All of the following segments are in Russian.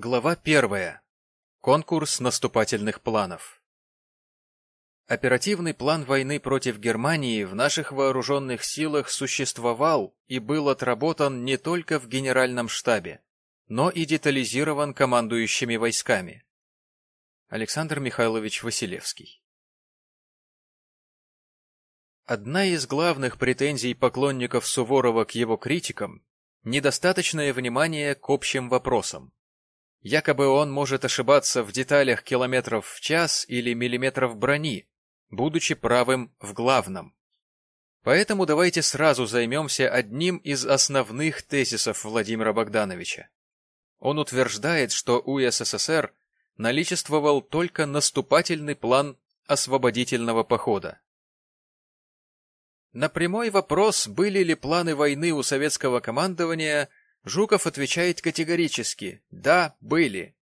Глава первая. Конкурс наступательных планов. Оперативный план войны против Германии в наших вооруженных силах существовал и был отработан не только в Генеральном штабе, но и детализирован командующими войсками. Александр Михайлович Василевский Одна из главных претензий поклонников Суворова к его критикам – недостаточное внимание к общим вопросам. Якобы он может ошибаться в деталях километров в час или миллиметров брони, будучи правым в главном. Поэтому давайте сразу займемся одним из основных тезисов Владимира Богдановича. Он утверждает, что у СССР наличествовал только наступательный план освободительного похода. На прямой вопрос, были ли планы войны у советского командования, Жуков отвечает категорически «Да, были».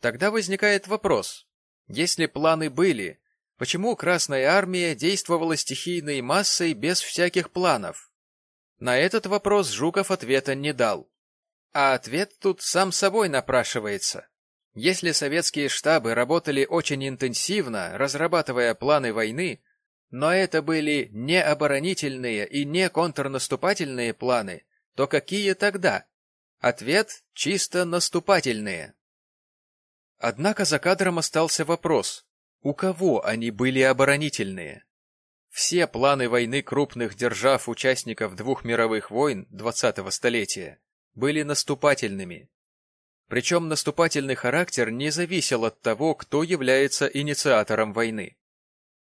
Тогда возникает вопрос. Если планы были, почему Красная Армия действовала стихийной массой без всяких планов? На этот вопрос Жуков ответа не дал. А ответ тут сам собой напрашивается. Если советские штабы работали очень интенсивно, разрабатывая планы войны, но это были не оборонительные и не контрнаступательные планы, то какие тогда? Ответ чисто наступательные. Однако за кадром остался вопрос, у кого они были оборонительные? Все планы войны крупных держав-участников двух мировых войн 20-го столетия были наступательными. Причем наступательный характер не зависел от того, кто является инициатором войны.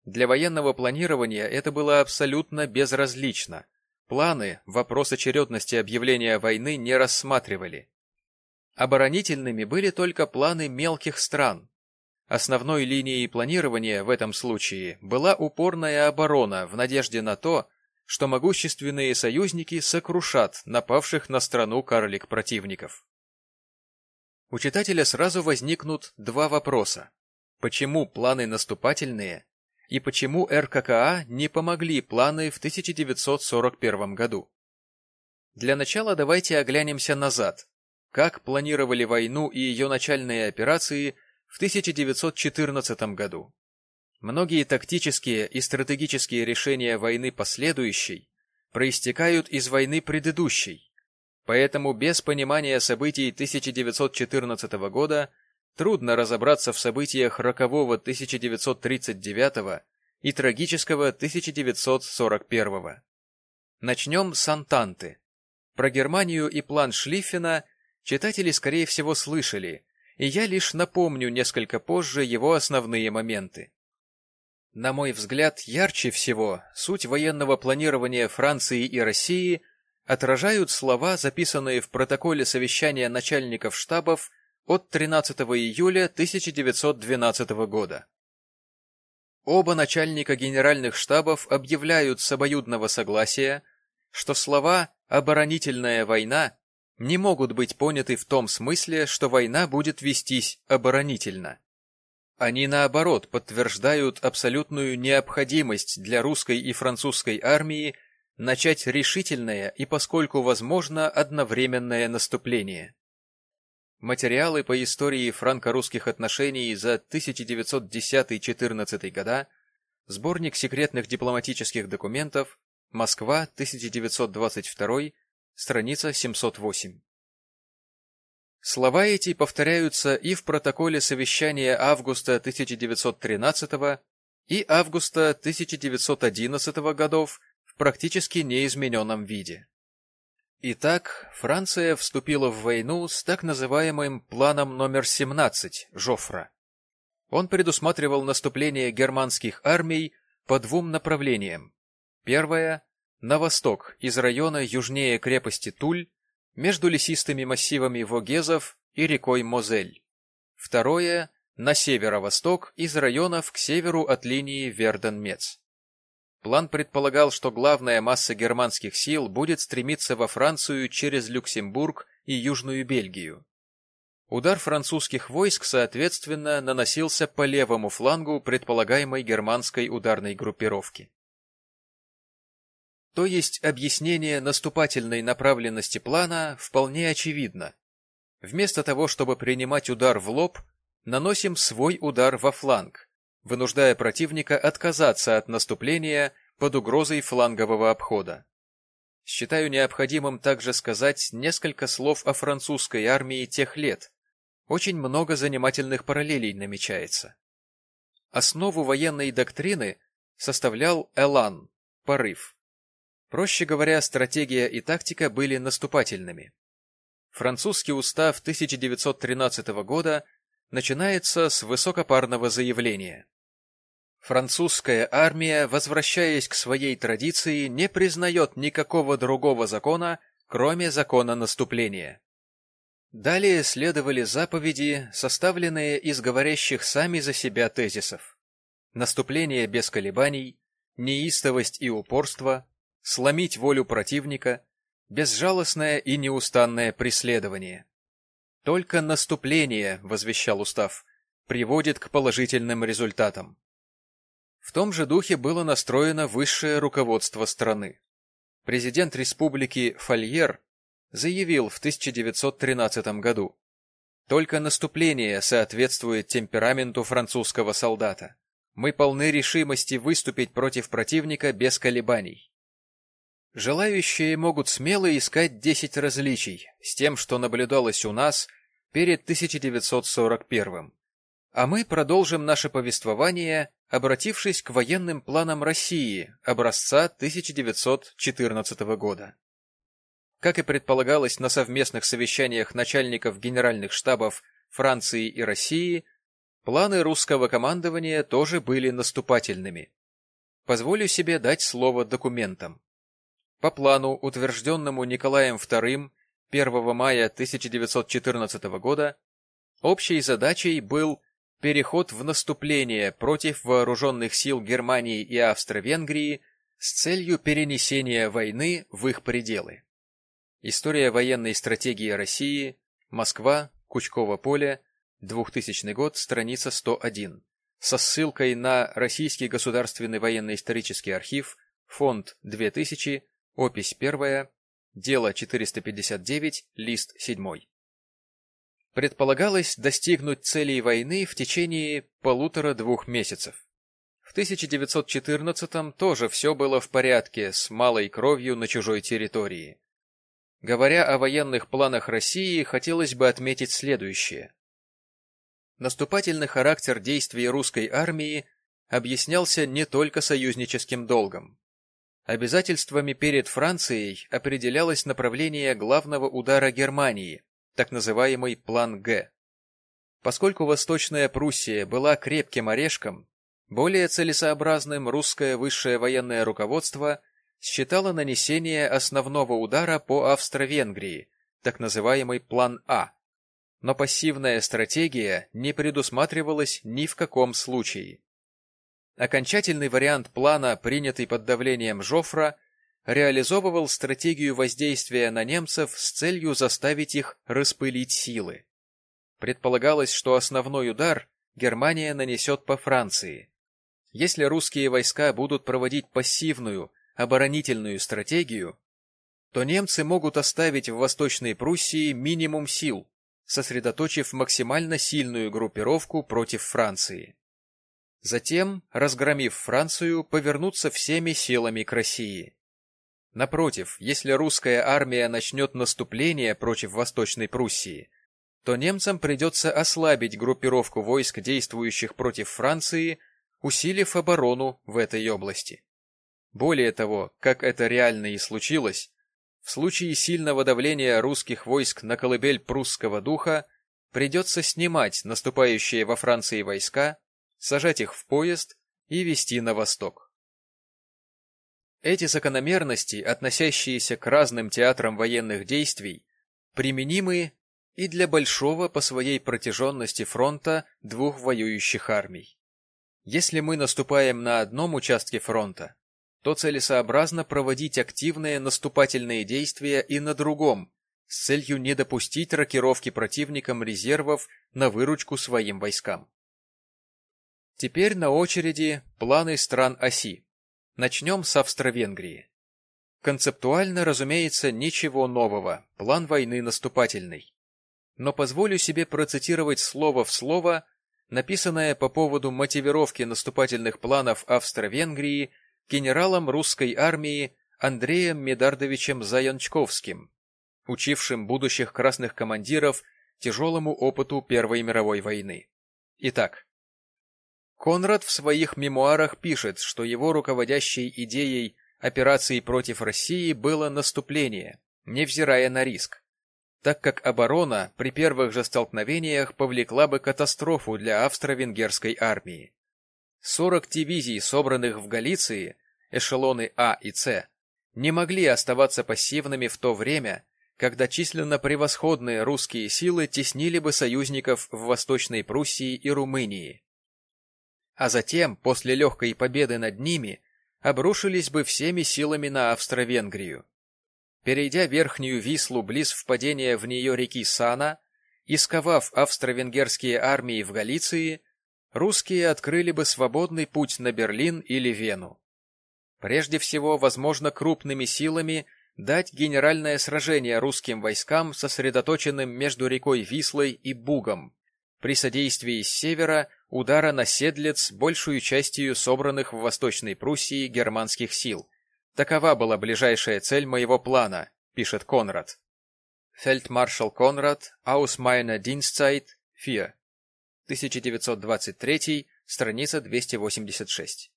Для военного планирования это было абсолютно безразлично, Планы вопрос очередности объявления войны не рассматривали. Оборонительными были только планы мелких стран. Основной линией планирования в этом случае была упорная оборона в надежде на то, что могущественные союзники сокрушат напавших на страну карлик противников. У читателя сразу возникнут два вопроса. Почему планы наступательные и почему РККА не помогли планы в 1941 году. Для начала давайте оглянемся назад. Как планировали войну и ее начальные операции в 1914 году? Многие тактические и стратегические решения войны последующей проистекают из войны предыдущей, поэтому без понимания событий 1914 года Трудно разобраться в событиях рокового 1939 и трагического 1941. Начнем с Антанты. Про Германию и план Шлиффена читатели, скорее всего, слышали, и я лишь напомню несколько позже его основные моменты. На мой взгляд, ярче всего суть военного планирования Франции и России отражают слова, записанные в протоколе совещания начальников штабов от 13 июля 1912 года. Оба начальника генеральных штабов объявляют с обоюдного согласия, что слова «оборонительная война» не могут быть поняты в том смысле, что война будет вестись оборонительно. Они, наоборот, подтверждают абсолютную необходимость для русской и французской армии начать решительное и, поскольку возможно, одновременное наступление. Материалы по истории франко-русских отношений за 1910-14 года, сборник секретных дипломатических документов, Москва, 1922, страница 708. Слова эти повторяются и в протоколе совещания августа 1913 и августа 1911 годов в практически неизмененном виде. Итак, Франция вступила в войну с так называемым планом номер 17 Жофра. Он предусматривал наступление германских армий по двум направлениям. Первое – на восток, из района южнее крепости Туль, между лесистыми массивами Вогезов и рекой Мозель. Второе – на северо-восток, из районов к северу от линии Верден-Мец. План предполагал, что главная масса германских сил будет стремиться во Францию через Люксембург и Южную Бельгию. Удар французских войск, соответственно, наносился по левому флангу предполагаемой германской ударной группировки. То есть объяснение наступательной направленности плана вполне очевидно. Вместо того, чтобы принимать удар в лоб, наносим свой удар во фланг, вынуждая противника отказаться от наступления под угрозой флангового обхода. Считаю необходимым также сказать несколько слов о французской армии тех лет. Очень много занимательных параллелей намечается. Основу военной доктрины составлял элан, порыв. Проще говоря, стратегия и тактика были наступательными. Французский устав 1913 года начинается с высокопарного заявления. Французская армия, возвращаясь к своей традиции, не признает никакого другого закона, кроме закона наступления. Далее следовали заповеди, составленные из говорящих сами за себя тезисов. Наступление без колебаний, неистовость и упорство, сломить волю противника, безжалостное и неустанное преследование. Только наступление, возвещал устав, приводит к положительным результатам. В том же духе было настроено высшее руководство страны. Президент республики Фольер заявил в 1913 году, «Только наступление соответствует темпераменту французского солдата. Мы полны решимости выступить против противника без колебаний». Желающие могут смело искать 10 различий с тем, что наблюдалось у нас перед 1941 а мы продолжим наше повествование, обратившись к военным планам России образца 1914 года. Как и предполагалось на совместных совещаниях начальников генеральных штабов Франции и России, планы русского командования тоже были наступательными. Позволю себе дать слово документам. По плану, утвержденному Николаем II 1 мая 1914 года, общей задачей был переход в наступление против вооруженных сил Германии и Австро-Венгрии с целью перенесения войны в их пределы. История военной стратегии России, Москва, Кучково поле, 2000 год, страница 101, со ссылкой на Российский государственный военно-исторический архив, фонд 2000, опись 1, дело 459, лист 7. Предполагалось достигнуть целей войны в течение полутора-двух месяцев. В 1914-м тоже все было в порядке с малой кровью на чужой территории. Говоря о военных планах России, хотелось бы отметить следующее. Наступательный характер действий русской армии объяснялся не только союзническим долгом. Обязательствами перед Францией определялось направление главного удара Германии, так называемый план Г. Поскольку Восточная Пруссия была крепким орешком, более целесообразным русское высшее военное руководство считало нанесение основного удара по Австро-Венгрии, так называемый план А. Но пассивная стратегия не предусматривалась ни в каком случае. Окончательный вариант плана, принятый под давлением Жофра, реализовывал стратегию воздействия на немцев с целью заставить их распылить силы. Предполагалось, что основной удар Германия нанесет по Франции. Если русские войска будут проводить пассивную, оборонительную стратегию, то немцы могут оставить в Восточной Пруссии минимум сил, сосредоточив максимально сильную группировку против Франции. Затем, разгромив Францию, повернуться всеми силами к России. Напротив, если русская армия начнет наступление против Восточной Пруссии, то немцам придется ослабить группировку войск, действующих против Франции, усилив оборону в этой области. Более того, как это реально и случилось, в случае сильного давления русских войск на колыбель прусского духа придется снимать наступающие во Франции войска, сажать их в поезд и вести на восток. Эти закономерности, относящиеся к разным театрам военных действий, применимы и для большого по своей протяженности фронта двух воюющих армий. Если мы наступаем на одном участке фронта, то целесообразно проводить активные наступательные действия и на другом, с целью не допустить рокировки противником резервов на выручку своим войскам. Теперь на очереди планы стран оси. Начнем с Австро-Венгрии. Концептуально, разумеется, ничего нового, план войны наступательный. но позволю себе процитировать слово в слово, написанное по поводу мотивировки наступательных планов Австро-Венгрии генералом русской армии Андреем Медардовичем Заянчковским, учившим будущих красных командиров тяжелому опыту Первой мировой войны. Итак, Конрад в своих мемуарах пишет, что его руководящей идеей операции против России было наступление, невзирая на риск, так как оборона при первых же столкновениях повлекла бы катастрофу для австро-венгерской армии. 40 дивизий, собранных в Галиции, эшелоны А и С, не могли оставаться пассивными в то время, когда численно превосходные русские силы теснили бы союзников в Восточной Пруссии и Румынии. А затем, после легкой победы над ними, обрушились бы всеми силами на Австро-Венгрию. Перейдя Верхнюю Вислу близ впадения в нее реки Сана и сковав австро-венгерские армии в Галиции, русские открыли бы свободный путь на Берлин или Вену. Прежде всего, возможно, крупными силами дать генеральное сражение русским войскам, сосредоточенным между рекой Вислой и Бугом, при содействии с севера удара на Седлец большую частью собранных в Восточной Пруссии германских сил. Такова была ближайшая цель моего плана, пишет Конрад. Фельдмаршал Конрад, Aus meiner Dienstzeit, 4. 1923, страница 286.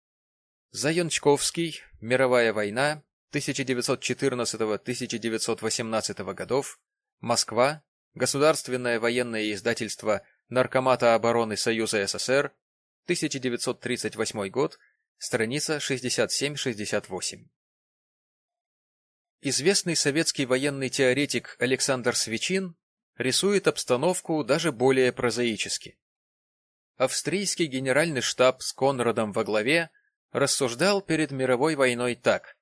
Заянчковский, Мировая война, 1914-1918 годов, Москва, Государственное военное издательство Наркомата обороны Союза СССР, 1938 год, страница 67-68. Известный советский военный теоретик Александр Свечин рисует обстановку даже более прозаически. Австрийский генеральный штаб с Конрадом во главе рассуждал перед мировой войной так.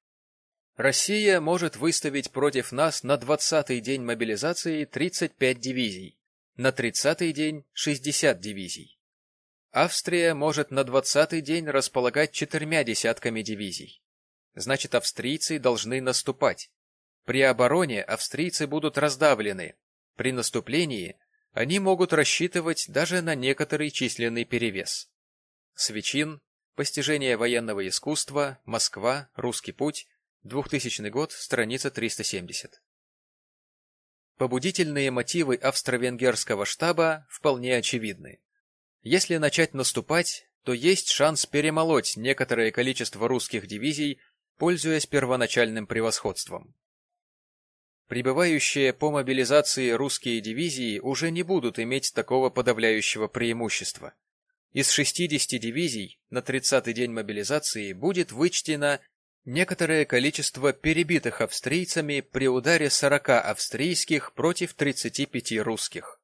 Россия может выставить против нас на 20-й день мобилизации 35 дивизий, на 30-й день 60 дивизий. Австрия может на 20-й день располагать четырьмя десятками дивизий. Значит, австрийцы должны наступать. При обороне австрийцы будут раздавлены. При наступлении они могут рассчитывать даже на некоторый численный перевес. Свечин, Постижение военного искусства, Москва, Русский путь, 2000 год, страница 370. Побудительные мотивы австро-венгерского штаба вполне очевидны. Если начать наступать, то есть шанс перемолоть некоторое количество русских дивизий, пользуясь первоначальным превосходством. Прибывающие по мобилизации русские дивизии уже не будут иметь такого подавляющего преимущества. Из 60 дивизий на 30-й день мобилизации будет вычтено некоторое количество перебитых австрийцами при ударе 40 австрийских против 35 русских.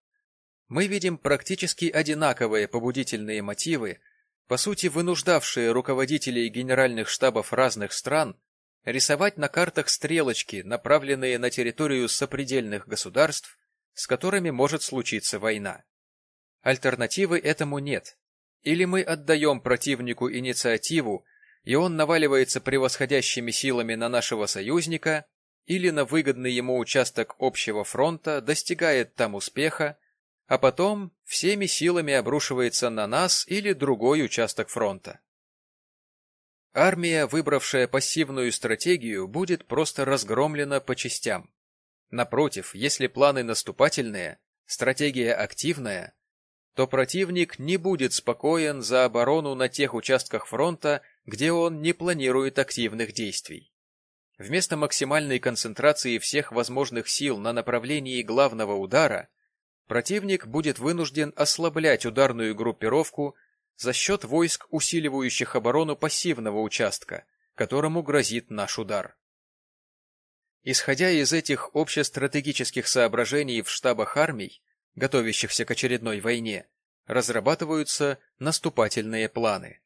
Мы видим практически одинаковые побудительные мотивы, по сути вынуждавшие руководителей генеральных штабов разных стран рисовать на картах стрелочки, направленные на территорию сопредельных государств, с которыми может случиться война. Альтернативы этому нет. Или мы отдаем противнику инициативу и он наваливается превосходящими силами на нашего союзника или на выгодный ему участок общего фронта, достигает там успеха, а потом всеми силами обрушивается на нас или другой участок фронта. Армия, выбравшая пассивную стратегию, будет просто разгромлена по частям. Напротив, если планы наступательные, стратегия активная, то противник не будет спокоен за оборону на тех участках фронта, где он не планирует активных действий. Вместо максимальной концентрации всех возможных сил на направлении главного удара, противник будет вынужден ослаблять ударную группировку за счет войск, усиливающих оборону пассивного участка, которому грозит наш удар. Исходя из этих общестратегических соображений в штабах армий, готовящихся к очередной войне, разрабатываются наступательные планы.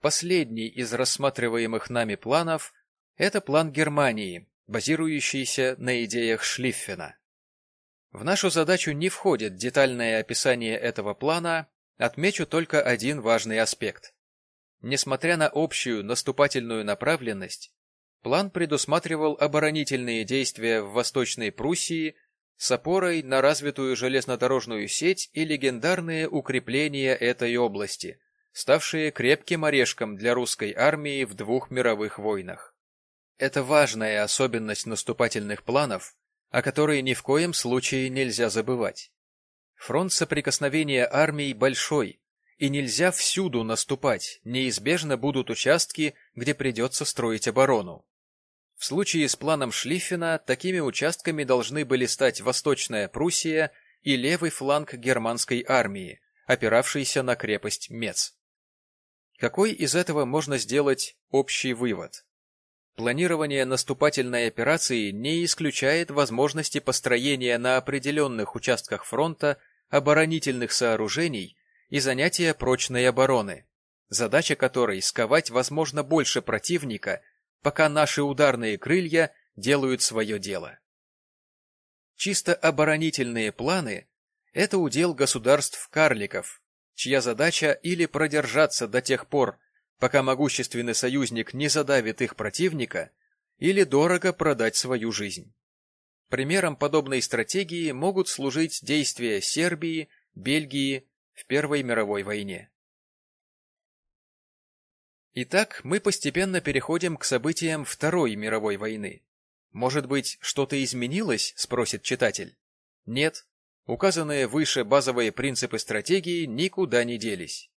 Последний из рассматриваемых нами планов – это план Германии, базирующийся на идеях Шлиффена. В нашу задачу не входит детальное описание этого плана, отмечу только один важный аспект. Несмотря на общую наступательную направленность, план предусматривал оборонительные действия в Восточной Пруссии с опорой на развитую железнодорожную сеть и легендарные укрепления этой области, ставшие крепким орешком для русской армии в двух мировых войнах. Это важная особенность наступательных планов, о которой ни в коем случае нельзя забывать. Фронт соприкосновения армий большой, и нельзя всюду наступать, неизбежно будут участки, где придется строить оборону. В случае с планом Шлиффена такими участками должны были стать Восточная Пруссия и левый фланг германской армии, опиравшийся на крепость Мец. Какой из этого можно сделать общий вывод? Планирование наступательной операции не исключает возможности построения на определенных участках фронта оборонительных сооружений и занятия прочной обороны, задача которой сковать возможно больше противника, пока наши ударные крылья делают свое дело. Чисто оборонительные планы – это удел государств-карликов, чья задача или продержаться до тех пор, пока могущественный союзник не задавит их противника, или дорого продать свою жизнь. Примером подобной стратегии могут служить действия Сербии, Бельгии в Первой мировой войне. Итак, мы постепенно переходим к событиям Второй мировой войны. Может быть, что-то изменилось, спросит читатель? Нет. Указанные выше базовые принципы стратегии никуда не делись.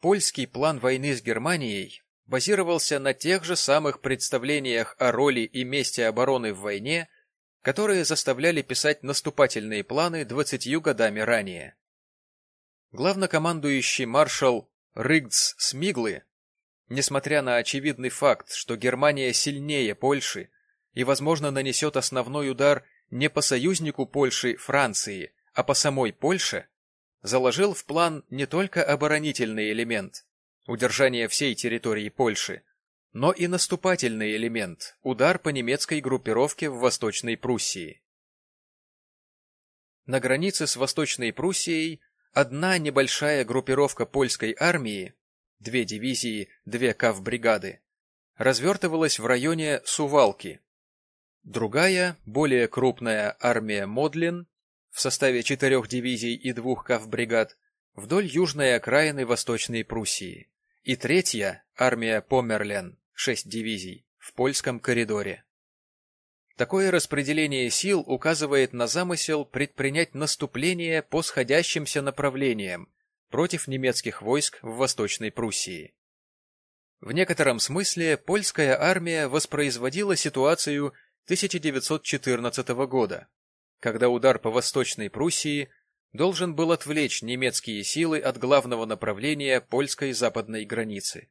Польский план войны с Германией базировался на тех же самых представлениях о роли и месте обороны в войне, которые заставляли писать наступательные планы двадцатью годами ранее. Главнокомандующий маршал Рыгдс Смиглы, несмотря на очевидный факт, что Германия сильнее Польши и, возможно, нанесет основной удар не по союзнику Польши Франции, а по самой Польше, заложил в план не только оборонительный элемент – удержание всей территории Польши, но и наступательный элемент – удар по немецкой группировке в Восточной Пруссии. На границе с Восточной Пруссией одна небольшая группировка польской армии, две дивизии, две кавбригады, развертывалась в районе Сувалки. Другая, более крупная армия Модлин в составе четырех дивизий и двух кавбригад вдоль южной окраины Восточной Пруссии, и третья, армия Померлен, шесть дивизий, в польском коридоре. Такое распределение сил указывает на замысел предпринять наступление по сходящимся направлениям против немецких войск в Восточной Пруссии. В некотором смысле польская армия воспроизводила ситуацию 1914 года, когда удар по Восточной Пруссии должен был отвлечь немецкие силы от главного направления польской западной границы.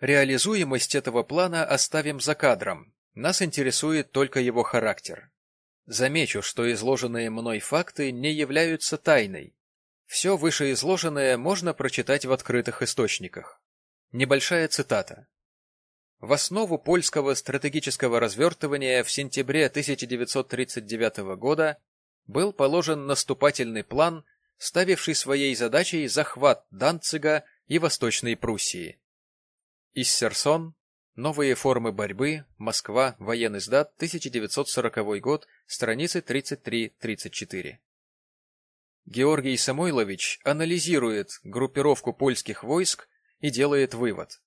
Реализуемость этого плана оставим за кадром, нас интересует только его характер. Замечу, что изложенные мной факты не являются тайной. Все вышеизложенное можно прочитать в открытых источниках. Небольшая цитата. В основу польского стратегического развертывания в сентябре 1939 года был положен наступательный план, ставивший своей задачей захват Данцига и Восточной Пруссии. Иссерсон, Новые формы борьбы, Москва, военный сдат, 1940 год, страницы 33-34. Георгий Самойлович анализирует группировку польских войск и делает вывод.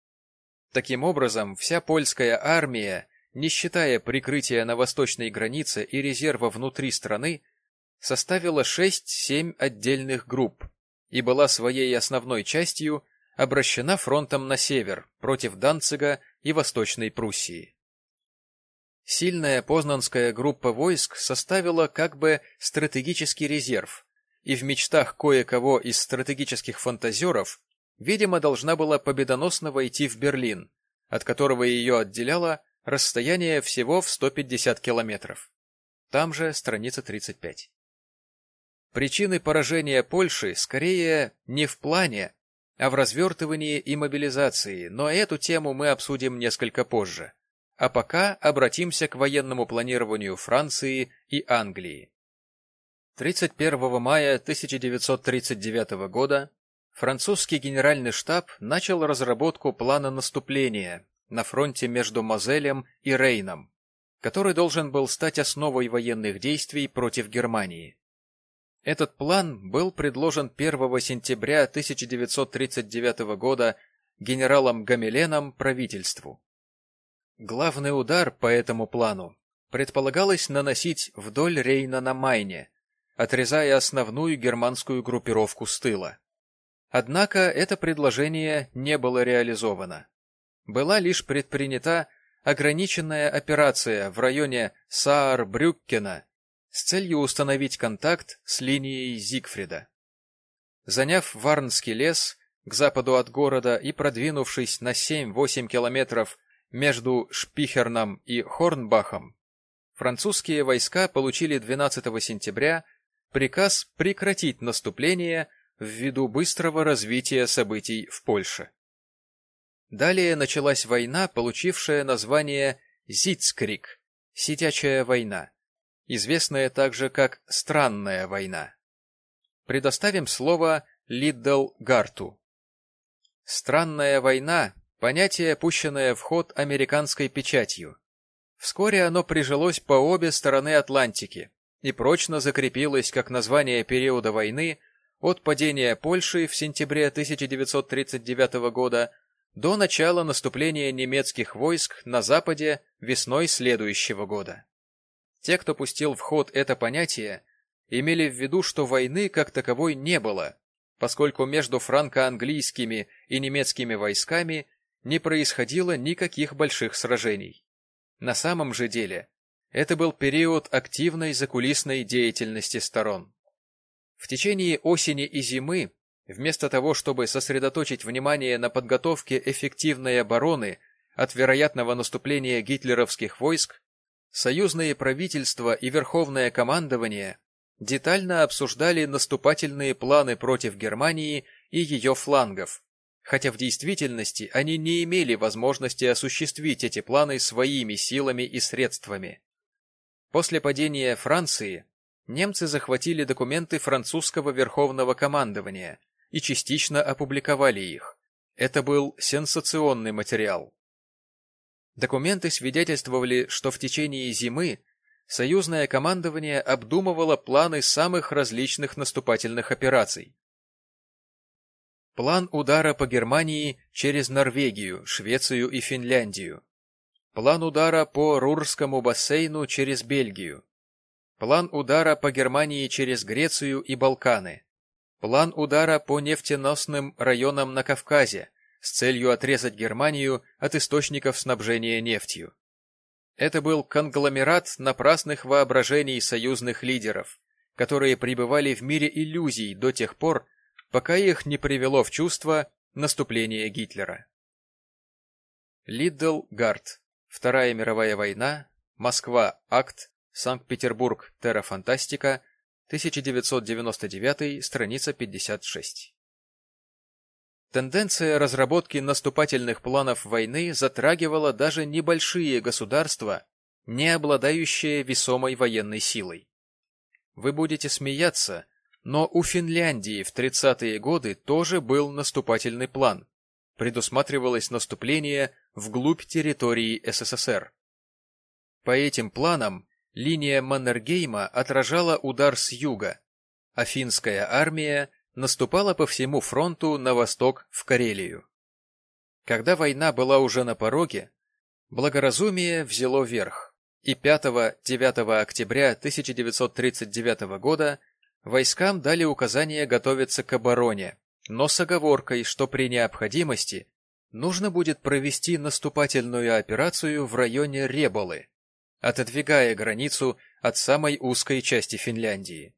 Таким образом, вся польская армия, не считая прикрытия на восточной границе и резерва внутри страны, составила 6-7 отдельных групп и была своей основной частью обращена фронтом на север, против Данцига и Восточной Пруссии. Сильная познанская группа войск составила как бы стратегический резерв, и в мечтах кое-кого из стратегических фантазеров видимо, должна была победоносно войти в Берлин, от которого ее отделяло расстояние всего в 150 километров. Там же страница 35. Причины поражения Польши скорее не в плане, а в развертывании и мобилизации, но эту тему мы обсудим несколько позже. А пока обратимся к военному планированию Франции и Англии. 31 мая 1939 года Французский генеральный штаб начал разработку плана наступления на фронте между Мозелем и Рейном, который должен был стать основой военных действий против Германии. Этот план был предложен 1 сентября 1939 года генералом Гамеленом правительству. Главный удар по этому плану предполагалось наносить вдоль Рейна на Майне, отрезая основную германскую группировку с тыла. Однако это предложение не было реализовано. Была лишь предпринята ограниченная операция в районе Саар-Брюккена с целью установить контакт с линией Зигфрида. Заняв Варнский лес к западу от города и продвинувшись на 7-8 километров между Шпихерном и Хорнбахом, французские войска получили 12 сентября приказ прекратить наступление ввиду быстрого развития событий в Польше. Далее началась война, получившая название Зицкрик – «Сидячая война», известная также как «Странная война». Предоставим слово Лиддл Гарту. «Странная война» – понятие, пущенное в ход американской печатью. Вскоре оно прижилось по обе стороны Атлантики и прочно закрепилось как название периода войны от падения Польши в сентябре 1939 года до начала наступления немецких войск на Западе весной следующего года. Те, кто пустил в ход это понятие, имели в виду, что войны как таковой не было, поскольку между франко-английскими и немецкими войсками не происходило никаких больших сражений. На самом же деле, это был период активной закулисной деятельности сторон. В течение осени и зимы Вместо того, чтобы сосредоточить внимание на подготовке эффективной обороны от вероятного наступления гитлеровских войск, союзные правительства и верховное командование детально обсуждали наступательные планы против Германии и ее флангов, хотя в действительности они не имели возможности осуществить эти планы своими силами и средствами. После падения Франции немцы захватили документы французского верховного командования – и частично опубликовали их. Это был сенсационный материал. Документы свидетельствовали, что в течение зимы союзное командование обдумывало планы самых различных наступательных операций. План удара по Германии через Норвегию, Швецию и Финляндию. План удара по Рурскому бассейну через Бельгию. План удара по Германии через Грецию и Балканы. План удара по нефтеносным районам на Кавказе с целью отрезать Германию от источников снабжения нефтью. Это был конгломерат напрасных воображений союзных лидеров, которые пребывали в мире иллюзий до тех пор, пока их не привело в чувство наступление Гитлера. Лиддл Гард. Вторая мировая война. Москва. Акт. Санкт-Петербург. Террафантастика. 1999, страница 56. Тенденция разработки наступательных планов войны затрагивала даже небольшие государства, не обладающие весомой военной силой. Вы будете смеяться, но у Финляндии в 30-е годы тоже был наступательный план. Предусматривалось наступление вглубь территории СССР. По этим планам Линия Маннергейма отражала удар с юга, а финская армия наступала по всему фронту на восток в Карелию. Когда война была уже на пороге, благоразумие взяло верх, и 5-9 октября 1939 года войскам дали указание готовиться к обороне, но с оговоркой, что при необходимости нужно будет провести наступательную операцию в районе Реболы, отодвигая границу от самой узкой части Финляндии.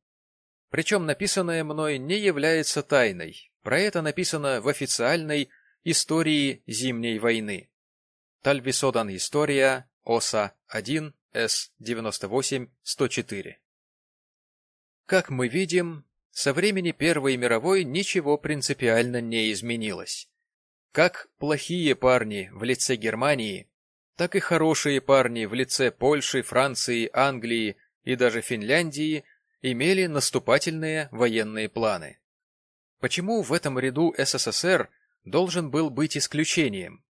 Причем написанное мной не является тайной, про это написано в официальной истории Зимней войны. Тальвисодан История, ОСА 1, С98-104. Как мы видим, со времени Первой мировой ничего принципиально не изменилось. Как плохие парни в лице Германии так и хорошие парни в лице Польши, Франции, Англии и даже Финляндии имели наступательные военные планы. Почему в этом ряду СССР должен был быть исключением?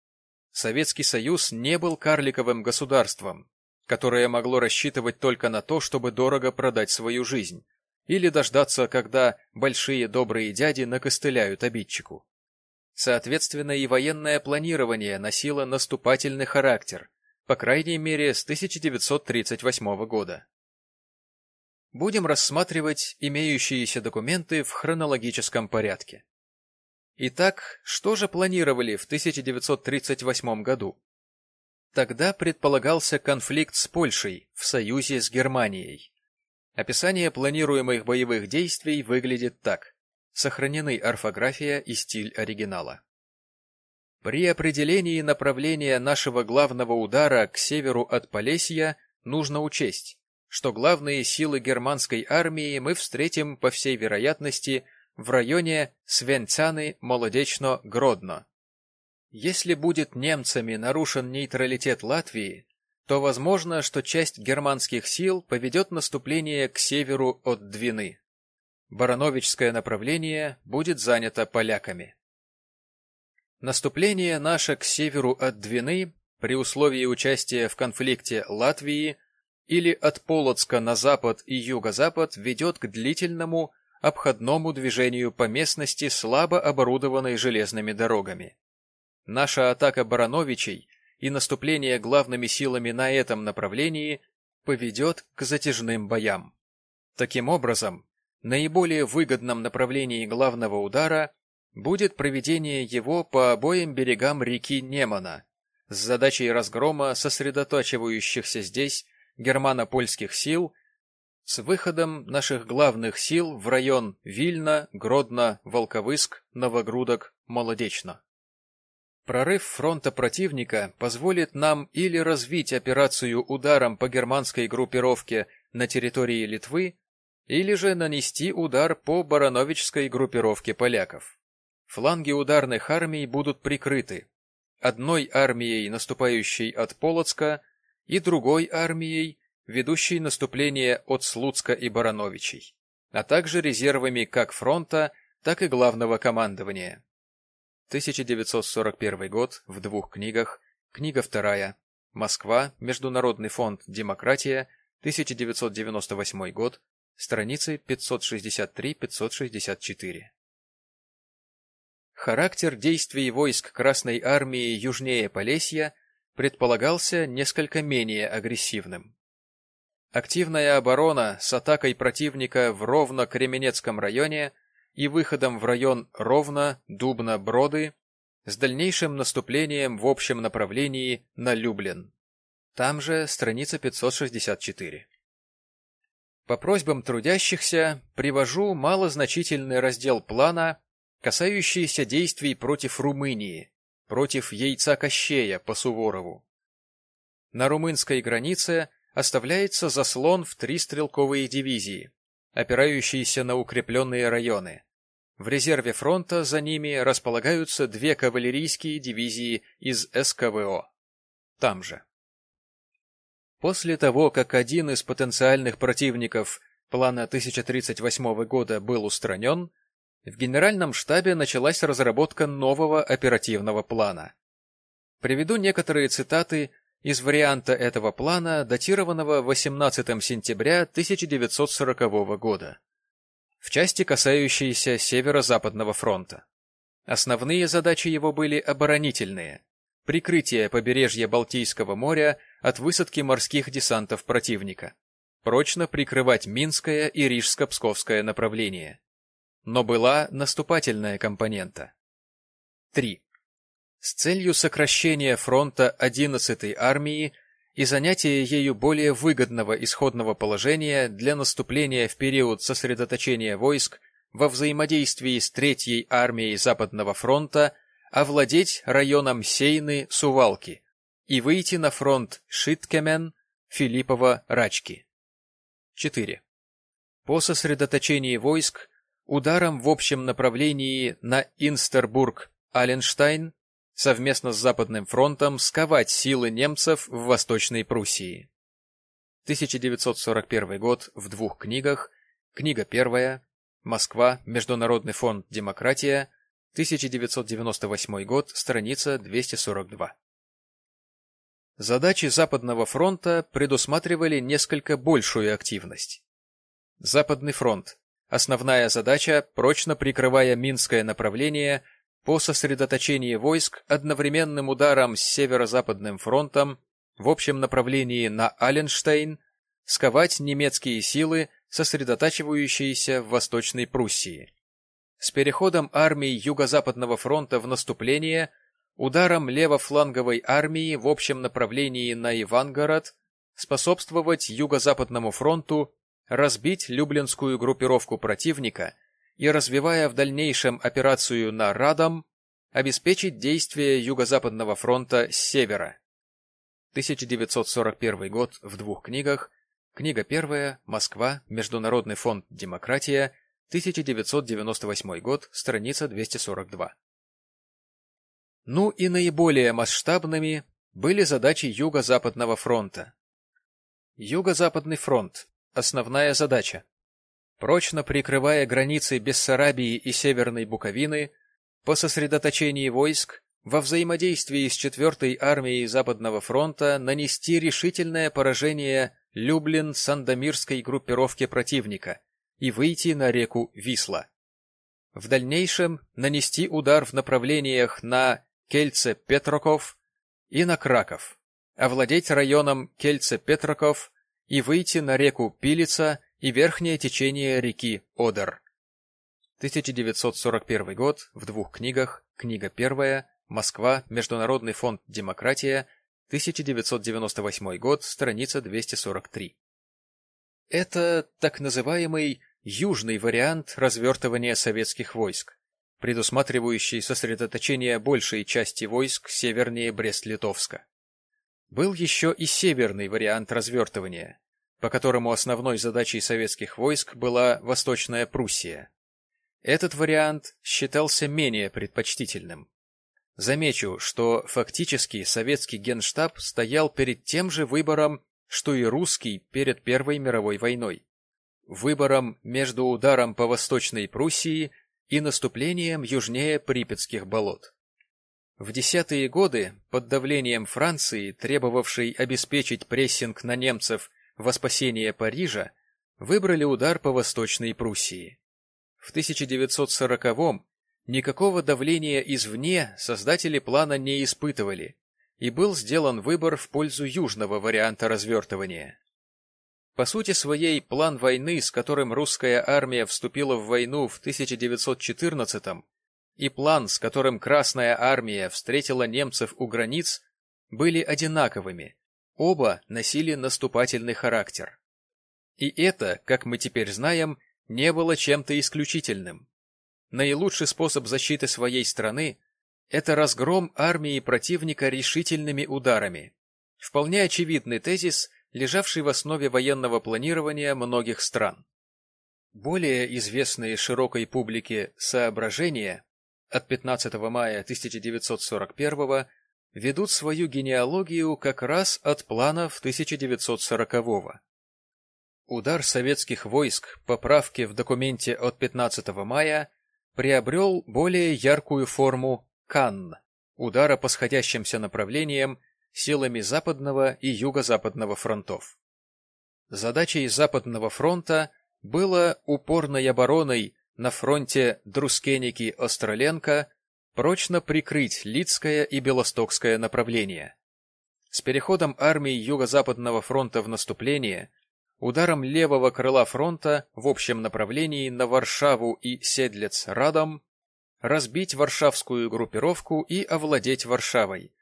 Советский Союз не был карликовым государством, которое могло рассчитывать только на то, чтобы дорого продать свою жизнь, или дождаться, когда большие добрые дяди накостыляют обидчику. Соответственно, и военное планирование носило наступательный характер, по крайней мере с 1938 года. Будем рассматривать имеющиеся документы в хронологическом порядке. Итак, что же планировали в 1938 году? Тогда предполагался конфликт с Польшей в союзе с Германией. Описание планируемых боевых действий выглядит так. Сохранены орфография и стиль оригинала. При определении направления нашего главного удара к северу от Полесья нужно учесть, что главные силы германской армии мы встретим, по всей вероятности, в районе Свенцаны-Молодечно-Гродно. Если будет немцами нарушен нейтралитет Латвии, то возможно, что часть германских сил поведет наступление к северу от Двины. Барановичское направление будет занято поляками. Наступление наше к северу от Двины при условии участия в конфликте Латвии или от Полоцка на запад и юго-запад ведет к длительному обходному движению по местности, слабо оборудованной железными дорогами. Наша атака Барановичей и наступление главными силами на этом направлении поведет к затяжным боям. Таким образом, наиболее выгодном направлении главного удара будет проведение его по обоим берегам реки Немана с задачей разгрома сосредотачивающихся здесь германо-польских сил с выходом наших главных сил в район Вильна, Гродно, Волковыск, Новогрудок, Молодечно. Прорыв фронта противника позволит нам или развить операцию ударом по германской группировке на территории Литвы, или же нанести удар по барановичской группировке поляков. Фланги ударных армий будут прикрыты. Одной армией, наступающей от Полоцка, и другой армией, ведущей наступление от Слуцка и Барановичей, а также резервами как фронта, так и главного командования. 1941 год, в двух книгах, книга вторая, Москва, Международный фонд «Демократия», 1998 год, страницы 563-564. Характер действий войск Красной Армии южнее Полесья предполагался несколько менее агрессивным. Активная оборона с атакой противника в Ровно-Кременецком районе и выходом в район Ровно, Дубно, Броды с дальнейшим наступлением в общем направлении на Люблин. Там же страница 564. По просьбам трудящихся привожу малозначительный раздел плана, касающийся действий против Румынии, против яйца Кощея по Суворову. На румынской границе оставляется заслон в три стрелковые дивизии, опирающиеся на укрепленные районы. В резерве фронта за ними располагаются две кавалерийские дивизии из СКВО. Там же. После того, как один из потенциальных противников плана 1038 года был устранен, в Генеральном штабе началась разработка нового оперативного плана. Приведу некоторые цитаты из варианта этого плана, датированного 18 сентября 1940 года, в части, касающейся Северо-Западного фронта. Основные задачи его были оборонительные – прикрытие побережья Балтийского моря от высадки морских десантов противника, прочно прикрывать Минское и Рижско-Псковское направление. Но была наступательная компонента. 3 с целью сокращения фронта 11-й армии и занятия ею более выгодного исходного положения для наступления в период сосредоточения войск во взаимодействии с Третьей армией Западного фронта овладеть районом Сейны-Сувалки и выйти на фронт Шиткемен, Филиппова-Рачки. 4. По сосредоточении войск ударом в общем направлении на Инстербург-Аленштайн совместно с Западным фронтом сковать силы немцев в Восточной Пруссии. 1941 год в двух книгах. Книга первая. Москва. Международный фонд «Демократия». 1998 год. Страница 242. Задачи Западного фронта предусматривали несколько большую активность. Западный фронт. Основная задача, прочно прикрывая Минское направление, по сосредоточении войск одновременным ударом с Северо-Западным фронтом в общем направлении на Аленштейн, сковать немецкие силы, сосредотачивающиеся в Восточной Пруссии. С переходом армий Юго-Западного фронта в наступление, ударом левофланговой армии в общем направлении на Ивангород, способствовать Юго-Западному фронту, разбить Люблинскую группировку противника и, развивая в дальнейшем операцию на Радом, обеспечить действия Юго-Западного фронта с севера. 1941 год в двух книгах. Книга первая. Москва. Международный фонд «Демократия». 1998 год. Страница 242. Ну и наиболее масштабными были задачи Юго-Западного фронта. Юго-Западный фронт. Основная задача. Прочно прикрывая границы Бессарабии и Северной Буковины, по сосредоточении войск во взаимодействии с 4-й армией Западного фронта нанести решительное поражение Люблин-Сандомирской группировке противника и выйти на реку Висла. В дальнейшем нанести удар в направлениях на Кельце-Петроков и на Краков, овладеть районом Кельце-Петроков и выйти на реку Пилица и верхнее течение реки Одер. 1941 год, в двух книгах, книга первая, Москва, Международный фонд «Демократия», 1998 год, страница 243. Это так называемый южный вариант развертывания советских войск, предусматривающий сосредоточение большей части войск севернее Брест-Литовска. Был еще и северный вариант развертывания, по которому основной задачей советских войск была Восточная Пруссия. Этот вариант считался менее предпочтительным. Замечу, что фактически советский генштаб стоял перед тем же выбором, что и русский перед Первой мировой войной. Выбором между ударом по Восточной Пруссии и наступлением южнее Припятских болот. В десятые годы, под давлением Франции, требовавшей обеспечить прессинг на немцев во спасение Парижа, выбрали удар по Восточной Пруссии. В 1940-м Никакого давления извне создатели плана не испытывали, и был сделан выбор в пользу южного варианта развертывания. По сути своей, план войны, с которым русская армия вступила в войну в 1914 и план, с которым Красная армия встретила немцев у границ, были одинаковыми, оба носили наступательный характер. И это, как мы теперь знаем, не было чем-то исключительным. Наилучший способ защиты своей страны – это разгром армии противника решительными ударами. Вполне очевидный тезис, лежавший в основе военного планирования многих стран. Более известные широкой публике соображения от 15 мая 1941 ведут свою генеалогию как раз от планов 1940 -го. Удар советских войск по правке в документе от 15 мая приобрел более яркую форму «Канн» — удара по сходящимся направлениям силами Западного и Юго-Западного фронтов. Задачей Западного фронта было упорной обороной на фронте Друскеники-Остроленко прочно прикрыть Лидское и Белостокское направления. С переходом армии Юго-Западного фронта в наступление ударом левого крыла фронта в общем направлении на Варшаву и Седлец-Радом разбить варшавскую группировку и овладеть Варшавой,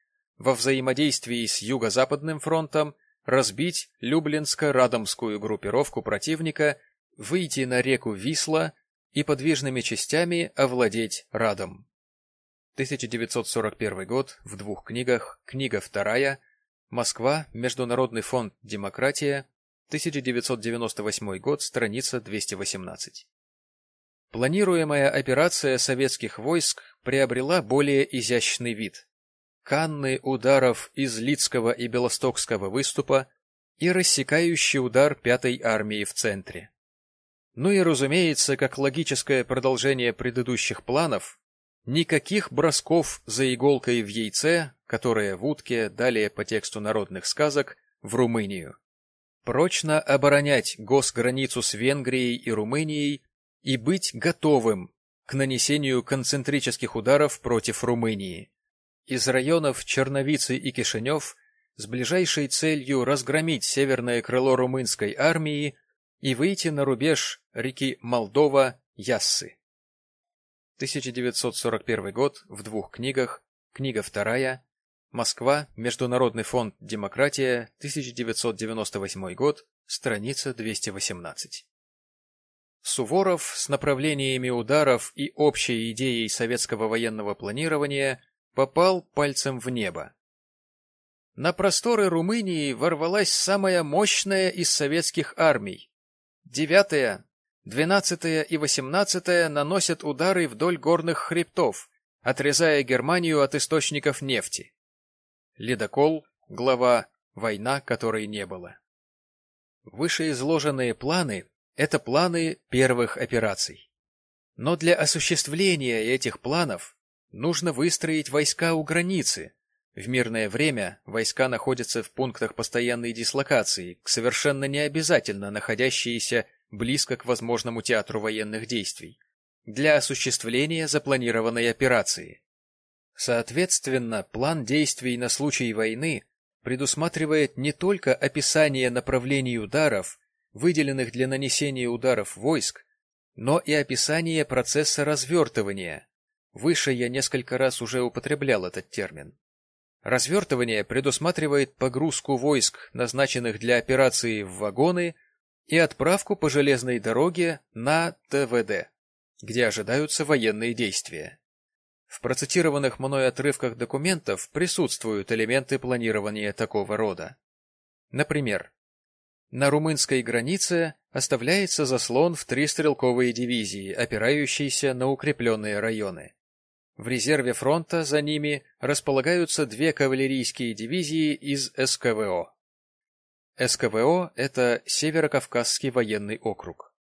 во взаимодействии с Юго-Западным фронтом разбить Люблинско-Радомскую группировку противника, выйти на реку Висла и подвижными частями овладеть Радом. 1941 год, в двух книгах, книга вторая, Москва, Международный фонд «Демократия», 1998 год, страница 218. Планируемая операция советских войск приобрела более изящный вид. Канны ударов из Лидского и Белостокского выступа и рассекающий удар пятой армии в центре. Ну и, разумеется, как логическое продолжение предыдущих планов, Никаких бросков за иголкой в яйце, которое в утке, далее по тексту народных сказок, в Румынию. Прочно оборонять госграницу с Венгрией и Румынией и быть готовым к нанесению концентрических ударов против Румынии. Из районов Черновицы и Кишинев с ближайшей целью разгромить северное крыло румынской армии и выйти на рубеж реки Молдова-Яссы. 1941 год, в двух книгах, книга вторая, Москва, Международный фонд «Демократия», 1998 год, страница 218. Суворов с направлениями ударов и общей идеей советского военного планирования попал пальцем в небо. На просторы Румынии ворвалась самая мощная из советских армий. Девятая, двенадцатая и восемнадцатая наносят удары вдоль горных хребтов, отрезая Германию от источников нефти. Ледокол, глава «Война, которой не было». Вышеизложенные планы это планы первых операций. Но для осуществления этих планов нужно выстроить войска у границы. В мирное время войска находятся в пунктах постоянной дислокации, совершенно не обязательно находящиеся близко к возможному театру военных действий, для осуществления запланированной операции. Соответственно, план действий на случай войны предусматривает не только описание направлений ударов выделенных для нанесения ударов войск, но и описание процесса развертывания. Выше я несколько раз уже употреблял этот термин. Развертывание предусматривает погрузку войск, назначенных для операции в вагоны, и отправку по железной дороге на ТВД, где ожидаются военные действия. В процитированных мной отрывках документов присутствуют элементы планирования такого рода. Например, на румынской границе оставляется заслон в три стрелковые дивизии, опирающиеся на укрепленные районы. В резерве фронта за ними располагаются две кавалерийские дивизии из СКВО. СКВО – это Северокавказский военный округ.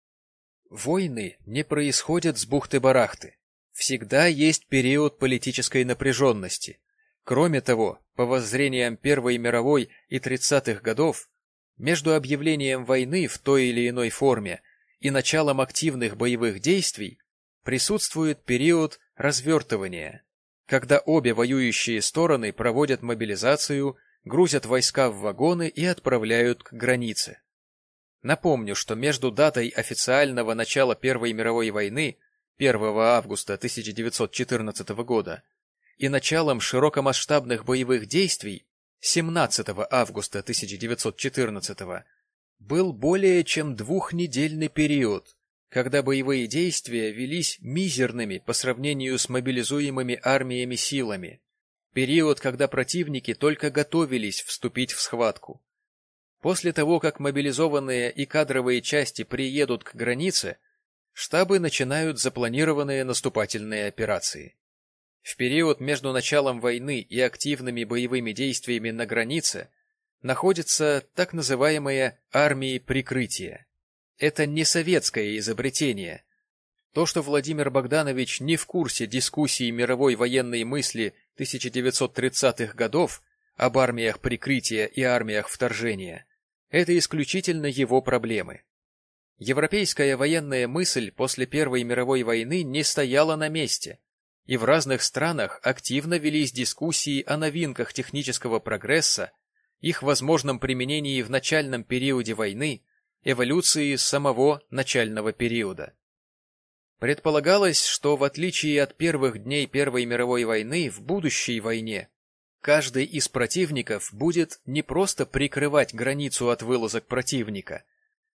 Войны не происходят с бухты-барахты. Всегда есть период политической напряженности. Кроме того, по воззрениям Первой мировой и 30-х годов, между объявлением войны в той или иной форме и началом активных боевых действий присутствует период развертывания, когда обе воюющие стороны проводят мобилизацию, грузят войска в вагоны и отправляют к границе. Напомню, что между датой официального начала Первой мировой войны 1 августа 1914 года и началом широкомасштабных боевых действий 17 августа 1914 был более чем двухнедельный период, когда боевые действия велись мизерными по сравнению с мобилизуемыми армиями силами, период, когда противники только готовились вступить в схватку. После того, как мобилизованные и кадровые части приедут к границе, штабы начинают запланированные наступательные операции. В период между началом войны и активными боевыми действиями на границе находится так называемая армии прикрытия. Это не советское изобретение. То, что Владимир Богданович не в курсе дискуссии мировой военной мысли 1930-х годов об армиях прикрытия и армиях вторжения, это исключительно его проблемы. Европейская военная мысль после Первой мировой войны не стояла на месте – и в разных странах активно велись дискуссии о новинках технического прогресса, их возможном применении в начальном периоде войны, эволюции самого начального периода. Предполагалось, что в отличие от первых дней Первой мировой войны в будущей войне, каждый из противников будет не просто прикрывать границу от вылазок противника,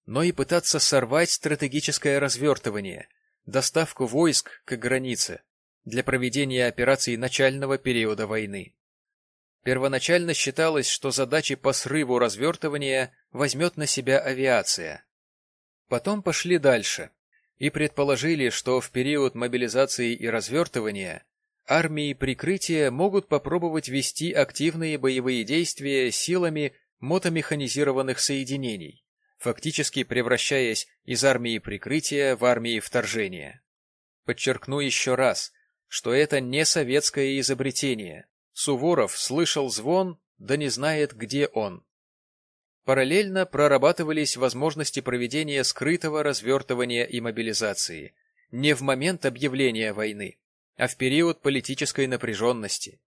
но и пытаться сорвать стратегическое развертывание, доставку войск к границе, для проведения операций начального периода войны. Первоначально считалось, что задачи по срыву развертывания возьмет на себя авиация. Потом пошли дальше и предположили, что в период мобилизации и развертывания армии прикрытия могут попробовать вести активные боевые действия силами мотомеханизированных соединений, фактически превращаясь из армии прикрытия в армии вторжения. Подчеркну еще раз, что это не советское изобретение. Суворов слышал звон, да не знает, где он. Параллельно прорабатывались возможности проведения скрытого развертывания и мобилизации, не в момент объявления войны, а в период политической напряженности.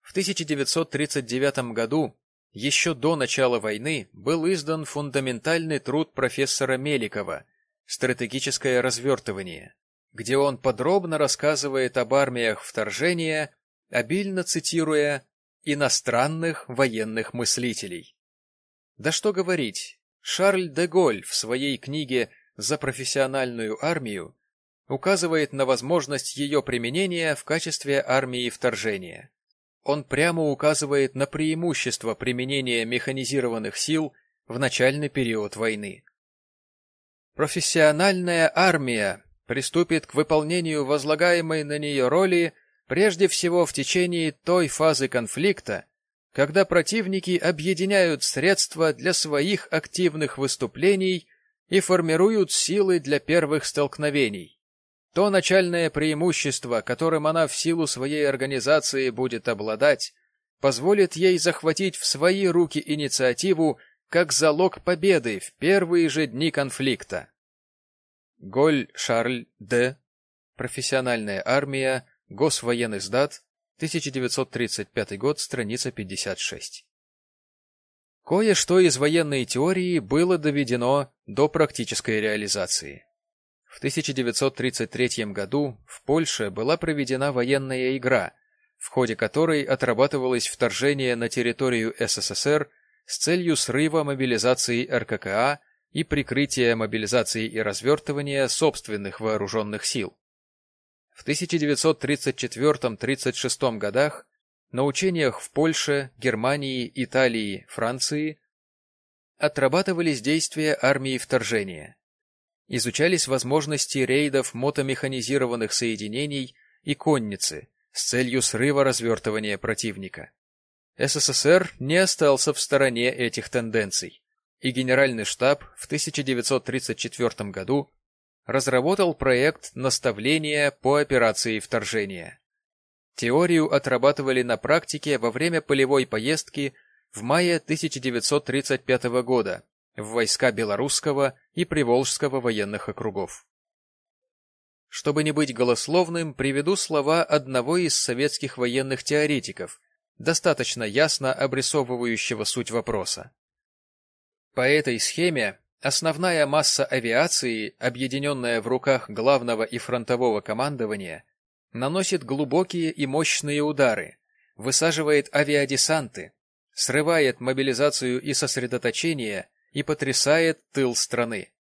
В 1939 году, еще до начала войны, был издан фундаментальный труд профессора Меликова «Стратегическое развертывание», где он подробно рассказывает об армиях вторжения, обильно цитируя иностранных военных мыслителей. Да что говорить, Шарль де Голь в своей книге «За профессиональную армию» указывает на возможность ее применения в качестве армии вторжения. Он прямо указывает на преимущество применения механизированных сил в начальный период войны. Профессиональная армия приступит к выполнению возлагаемой на нее роли прежде всего в течение той фазы конфликта, когда противники объединяют средства для своих активных выступлений и формируют силы для первых столкновений. То начальное преимущество, которым она в силу своей организации будет обладать, позволит ей захватить в свои руки инициативу как залог победы в первые же дни конфликта. Голь Шарль Д. Профессиональная армия. Госвоенный сдат. 1935 год, страница 56. Кое-что из военной теории было доведено до практической реализации. В 1933 году в Польше была проведена военная игра, в ходе которой отрабатывалось вторжение на территорию СССР с целью срыва мобилизации РККА и прикрытия мобилизации и развертывания собственных вооруженных сил. В 1934-36 годах на учениях в Польше, Германии, Италии, Франции отрабатывались действия армии вторжения изучались возможности рейдов мотомеханизированных соединений и конницы с целью срыва развертывания противника. СССР не остался в стороне этих тенденций, и Генеральный штаб в 1934 году разработал проект наставления по операции вторжения. Теорию отрабатывали на практике во время полевой поездки в мае 1935 года в войска Белорусского и Приволжского военных округов. Чтобы не быть голословным, приведу слова одного из советских военных теоретиков, достаточно ясно обрисовывающего суть вопроса. По этой схеме основная масса авиации, объединенная в руках главного и фронтового командования, наносит глубокие и мощные удары, высаживает авиадесанты, срывает мобилизацию и сосредоточение и потрясает тыл страны.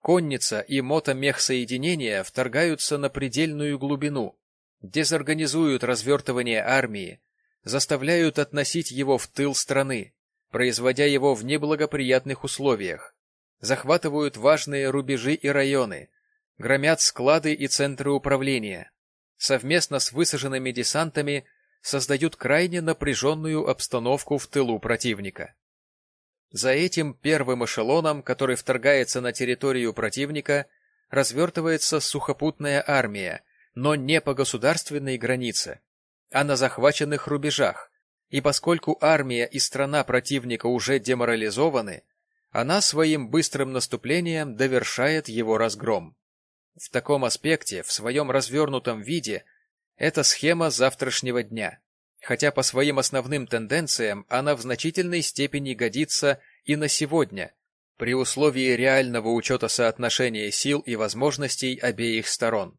Конница и мотомехсоединения вторгаются на предельную глубину, дезорганизуют развертывание армии, заставляют относить его в тыл страны, производя его в неблагоприятных условиях, захватывают важные рубежи и районы, громят склады и центры управления, совместно с высаженными десантами создают крайне напряженную обстановку в тылу противника. За этим первым эшелоном, который вторгается на территорию противника, развертывается сухопутная армия, но не по государственной границе, а на захваченных рубежах, и поскольку армия и страна противника уже деморализованы, она своим быстрым наступлением довершает его разгром. В таком аспекте, в своем развернутом виде, это схема завтрашнего дня хотя по своим основным тенденциям она в значительной степени годится и на сегодня, при условии реального учета соотношения сил и возможностей обеих сторон.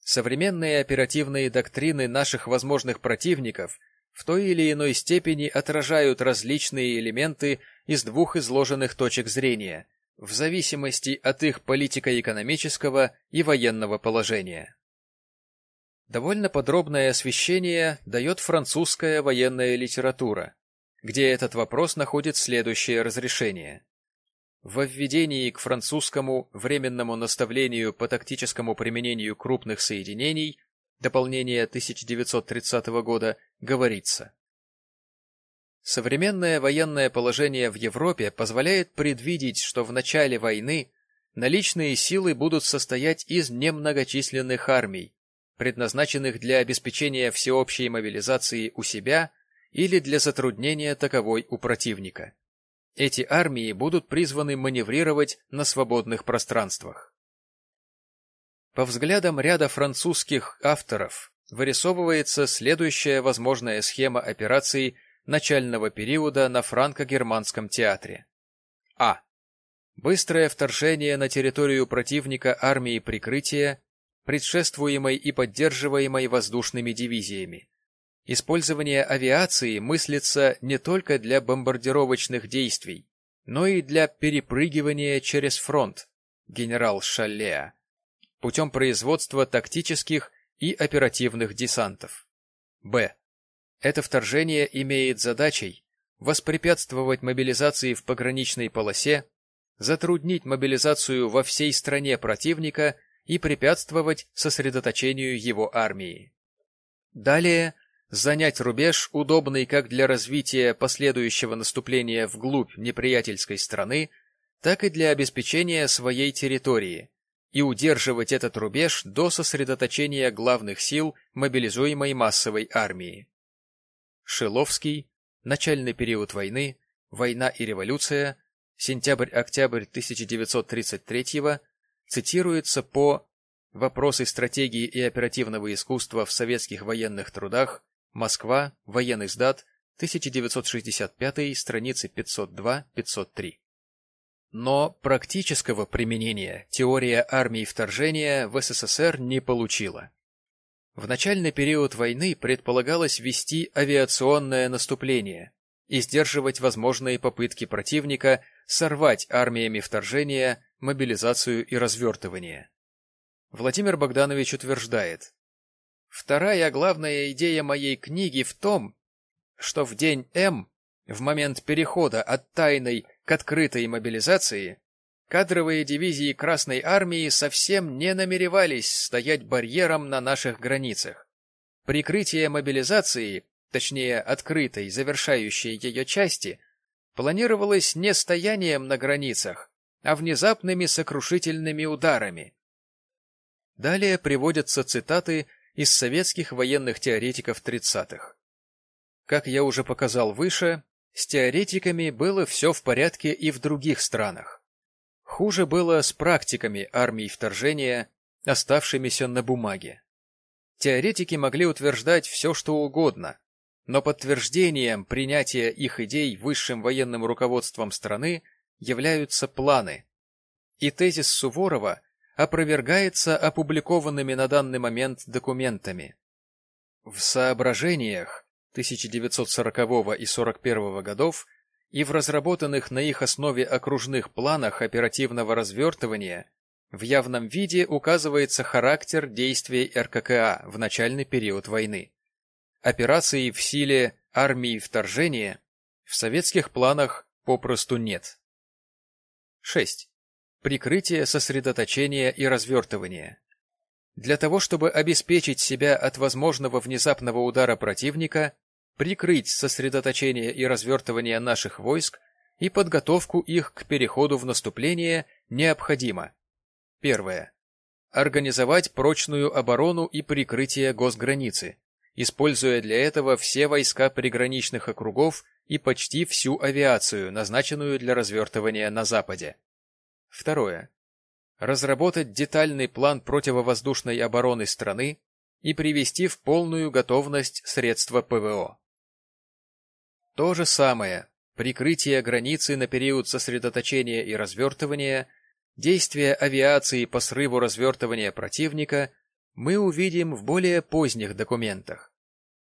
Современные оперативные доктрины наших возможных противников в той или иной степени отражают различные элементы из двух изложенных точек зрения, в зависимости от их политико-экономического и военного положения. Довольно подробное освещение дает французская военная литература, где этот вопрос находит следующее разрешение. В введении к французскому временному наставлению по тактическому применению крупных соединений дополнение 1930 года говорится. Современное военное положение в Европе позволяет предвидеть, что в начале войны наличные силы будут состоять из немногочисленных армий, предназначенных для обеспечения всеобщей мобилизации у себя или для затруднения таковой у противника. Эти армии будут призваны маневрировать на свободных пространствах. По взглядам ряда французских авторов вырисовывается следующая возможная схема операций начального периода на франко-германском театре. А. Быстрое вторжение на территорию противника армии прикрытия, предшествуемой и поддерживаемой воздушными дивизиями. Использование авиации мыслится не только для бомбардировочных действий, но и для перепрыгивания через фронт, генерал Шаллеа, путем производства тактических и оперативных десантов. Б. Это вторжение имеет задачей воспрепятствовать мобилизации в пограничной полосе, затруднить мобилизацию во всей стране противника и препятствовать сосредоточению его армии. Далее занять рубеж, удобный как для развития последующего наступления вглубь неприятельской страны, так и для обеспечения своей территории, и удерживать этот рубеж до сосредоточения главных сил мобилизуемой массовой армии. Шиловский, начальный период войны, война и революция, сентябрь-октябрь 1933 цитируется по «Вопросы стратегии и оперативного искусства в советских военных трудах Москва, военный сдат, 1965, страницы 502-503. Но практического применения теория армии вторжения в СССР не получила. В начальный период войны предполагалось вести авиационное наступление и сдерживать возможные попытки противника сорвать армиями вторжения, мобилизацию и развертывание. Владимир Богданович утверждает, Вторая главная идея моей книги в том, что в день М, в момент перехода от тайной к открытой мобилизации, кадровые дивизии Красной Армии совсем не намеревались стоять барьером на наших границах. Прикрытие мобилизации, точнее открытой, завершающей ее части, планировалось не стоянием на границах, а внезапными сокрушительными ударами. Далее приводятся цитаты из советских военных теоретиков 30-х. Как я уже показал выше, с теоретиками было все в порядке и в других странах. Хуже было с практиками армий вторжения, оставшимися на бумаге. Теоретики могли утверждать все, что угодно, но подтверждением принятия их идей высшим военным руководством страны являются планы. И тезис Суворова опровергается опубликованными на данный момент документами. В соображениях 1940 и 41 годов и в разработанных на их основе окружных планах оперативного развертывания в явном виде указывается характер действий РККА в начальный период войны. Операции в силе армии вторжения в советских планах попросту нет. 6 прикрытие, сосредоточение и развертывание. Для того, чтобы обеспечить себя от возможного внезапного удара противника, прикрыть сосредоточение и развертывание наших войск и подготовку их к переходу в наступление необходимо. Первое. Организовать прочную оборону и прикрытие госграницы, используя для этого все войска приграничных округов и почти всю авиацию, назначенную для развертывания на Западе. Второе. Разработать детальный план противовоздушной обороны страны и привести в полную готовность средства ПВО. То же самое. Прикрытие границы на период сосредоточения и развертывания, действия авиации по срыву развертывания противника мы увидим в более поздних документах.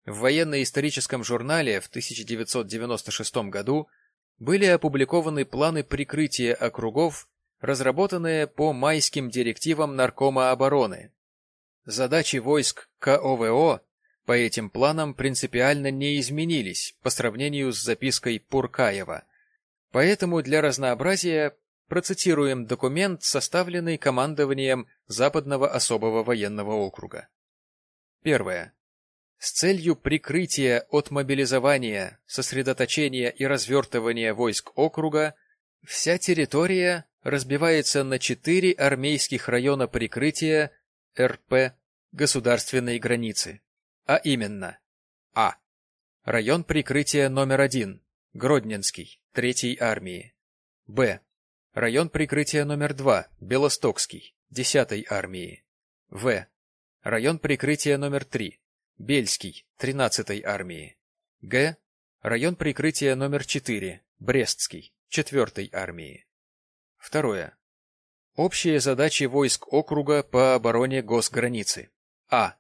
В военно-историческом журнале в 1996 году были опубликованы планы прикрытия округов разработанные по майским директивам Наркома обороны. Задачи войск КОВО по этим планам принципиально не изменились по сравнению с запиской Пуркаева. Поэтому для разнообразия процитируем документ, составленный командованием Западного особого военного округа. Первое. С целью прикрытия от мобилизования, сосредоточения и развертывания войск округа вся территория разбивается на четыре армейских района прикрытия РП государственной границы, а именно А. Район прикрытия номер один, Гродненский, Третьей армии. Б. Район прикрытия номер два, Белостокский, Десятой армии. В. Район прикрытия номер три, Бельский, Тринадцатой армии. Г. Район прикрытия номер четыре, Брестский, Четвертой армии. Второе. Общие задачи войск округа по обороне госграницы. А.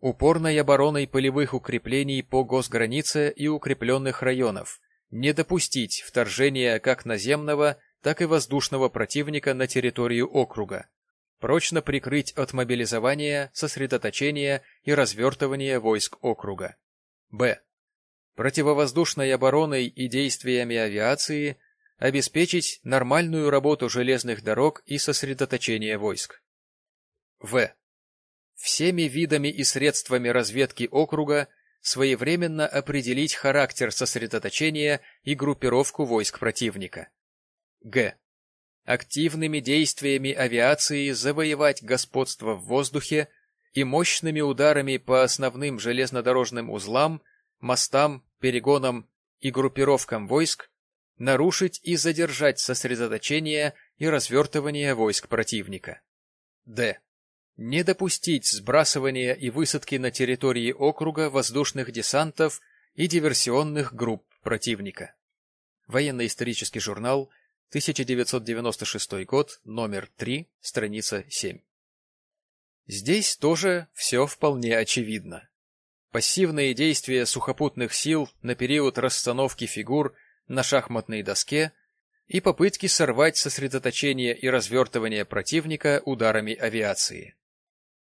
Упорной обороной полевых укреплений по госгранице и укрепленных районов. Не допустить вторжения как наземного, так и воздушного противника на территорию округа. Прочно прикрыть от мобилизования, сосредоточения и развертывания войск округа. Б. Противовоздушной обороной и действиями авиации – обеспечить нормальную работу железных дорог и сосредоточение войск. В. Всеми видами и средствами разведки округа своевременно определить характер сосредоточения и группировку войск противника. Г. Активными действиями авиации завоевать господство в воздухе и мощными ударами по основным железнодорожным узлам, мостам, перегонам и группировкам войск нарушить и задержать сосредоточение и развертывание войск противника. Д. Не допустить сбрасывания и высадки на территории округа воздушных десантов и диверсионных групп противника. Военно-исторический журнал, 1996 год, номер 3, страница 7. Здесь тоже все вполне очевидно. Пассивные действия сухопутных сил на период расстановки фигур – на шахматной доске и попытки сорвать сосредоточение и развертывание противника ударами авиации.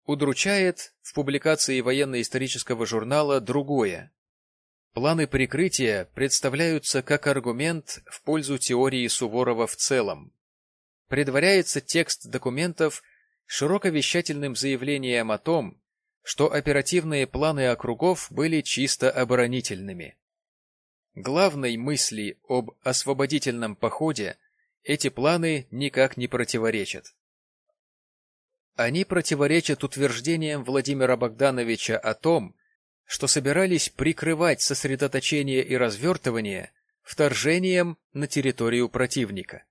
Удручает в публикации военно-исторического журнала другое. Планы прикрытия представляются как аргумент в пользу теории Суворова в целом. Предваряется текст документов широковещательным заявлением о том, что оперативные планы округов были чисто оборонительными. Главной мысли об освободительном походе эти планы никак не противоречат. Они противоречат утверждениям Владимира Богдановича о том, что собирались прикрывать сосредоточение и развертывание вторжением на территорию противника.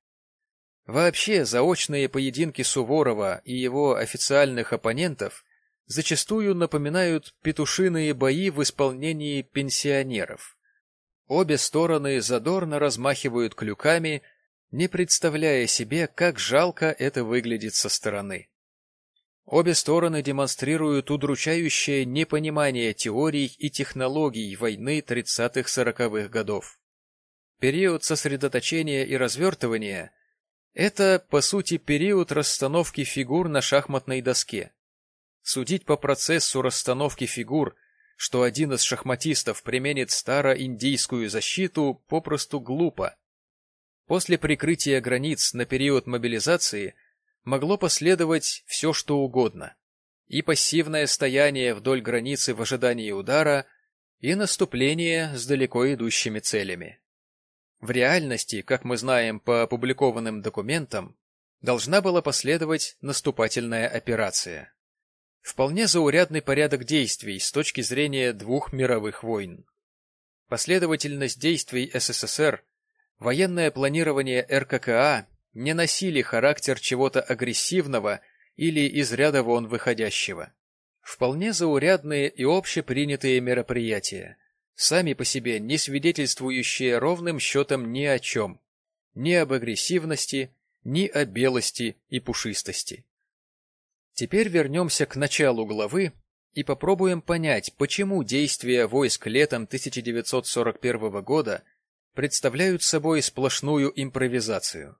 Вообще, заочные поединки Суворова и его официальных оппонентов зачастую напоминают петушиные бои в исполнении пенсионеров. Обе стороны задорно размахивают клюками, не представляя себе, как жалко это выглядит со стороны. Обе стороны демонстрируют удручающее непонимание теорий и технологий войны 30-40-х годов. Период сосредоточения и развертывания – это, по сути, период расстановки фигур на шахматной доске. Судить по процессу расстановки фигур что один из шахматистов применит староиндийскую защиту, попросту глупо. После прикрытия границ на период мобилизации могло последовать все, что угодно. И пассивное стояние вдоль границы в ожидании удара, и наступление с далеко идущими целями. В реальности, как мы знаем по опубликованным документам, должна была последовать наступательная операция. Вполне заурядный порядок действий с точки зрения двух мировых войн. Последовательность действий СССР, военное планирование РККА не носили характер чего-то агрессивного или из ряда вон выходящего. Вполне заурядные и общепринятые мероприятия, сами по себе не свидетельствующие ровным счетом ни о чем, ни об агрессивности, ни о белости и пушистости. Теперь вернемся к началу главы и попробуем понять, почему действия войск летом 1941 года представляют собой сплошную импровизацию.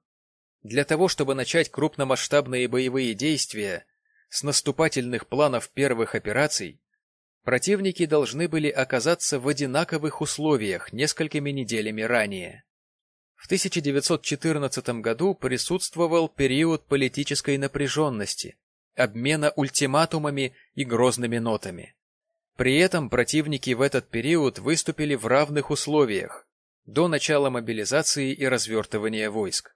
Для того, чтобы начать крупномасштабные боевые действия с наступательных планов первых операций, противники должны были оказаться в одинаковых условиях несколькими неделями ранее. В 1914 году присутствовал период политической напряженности, обмена ультиматумами и грозными нотами. При этом противники в этот период выступили в равных условиях до начала мобилизации и развертывания войск.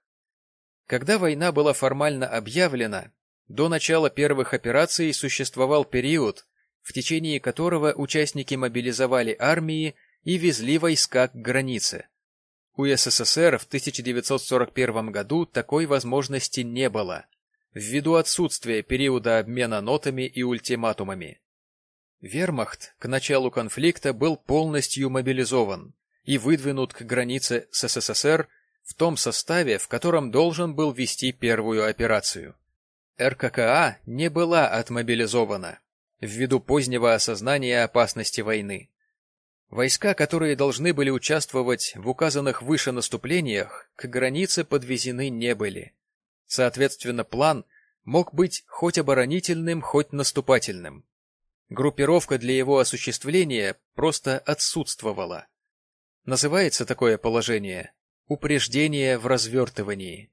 Когда война была формально объявлена, До начала первых операций существовал период, в течение которого участники мобилизовали армии и везли войска к границе. У СССР в 1941 году такой возможности не было, ввиду отсутствия периода обмена нотами и ультиматумами. Вермахт к началу конфликта был полностью мобилизован и выдвинут к границе с СССР в том составе, в котором должен был вести первую операцию. РККА не была отмобилизована ввиду позднего осознания опасности войны. Войска, которые должны были участвовать в указанных выше наступлениях, к границе подвезены не были. Соответственно, план мог быть хоть оборонительным, хоть наступательным. Группировка для его осуществления просто отсутствовала. Называется такое положение «упреждение в развертывании».